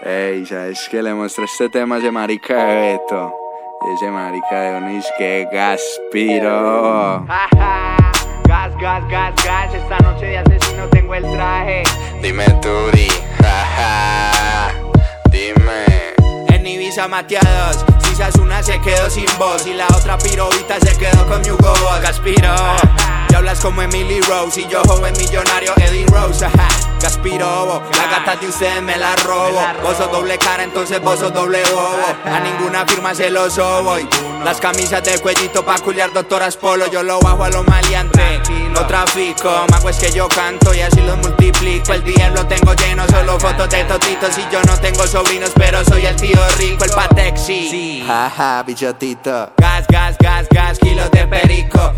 Ey, ¿sabes qué? Le mostré este tema a ese marica de Beto. Y ese marica de Onis que Gaspiro. gas, gas, gas, gas. Esta noche de asesino tengo el traje. Dime, Turi. Dime. En Ibiza mateados. Si una se quedó sin voz. Y la otra pirovita se quedó con Hugo Gaspiro. Hablas como Emily Rose. Y yo joven millonario Eddie Rose. Gaspiro, la gata de ustedes me la robo. Vos sos doble cara, entonces vos sos doble bobo. A ninguna firma se lo sobo. Las camisas de cuellito pa' culiar doctoras polo. Yo lo bajo a lo maleante. No trafico, mago es que yo canto y así los multiplico. El día lo tengo lleno, solo fotos de totitos. Y yo no tengo sobrinos, pero soy el tío rico, el patexi. Jaja, bichotito. Gas, gas, gas, gas, kilos de perico.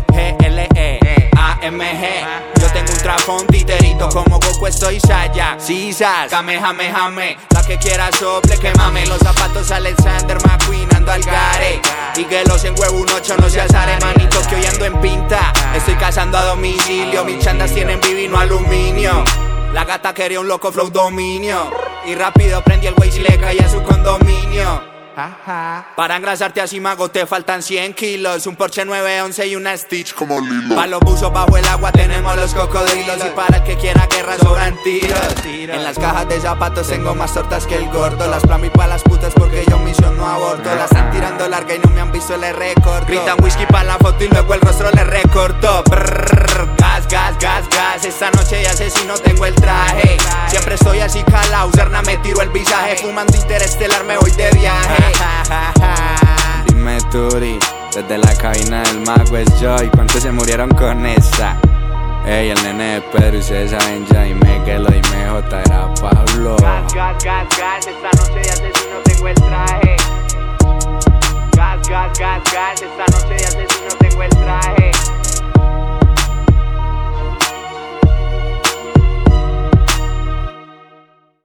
Yo tengo un trafón titerito como Goku estoy Saya. Sisas, jame, jame. La que quiera sople, que mame. Los zapatos Alexander McQueen ando al gare. Y que los en huevo un ocho no se azare, manito, que hoy ando en pinta. Estoy cazando a domicilio. Mis chandas tienen vivino aluminio. La gata quería un loco flow dominio. Y rápido prendí el güey y le caía a su condominio. Para engrasarte así mago te faltan 100 kilos. Un Porsche 911 y una Stitch. Como Lilo. Pa' los buzos bajo el agua tenemos los cocodrilos. Y para el que quiera guerra sobran tiros. En las cajas de zapatos tengo más tortas que el gordo. Las plamo y pa' las putas porque yo misión no aborto. Las están tirando larga y no me han visto el récord. Gritan whisky pa' la foto y luego el rostro le recorto. Gas, gas, gas, gas. Esta noche de asesino tengo el traje. Siempre estoy así calao Serna me tiro el visaje. Fumando interestelar me voy de viaje Desde la cabina del mago es Joy. ¿Cuántos se murieron con esa? Ey, el nene de Pedro, ustedes saben ya. Dime que lo dime J era Pablo.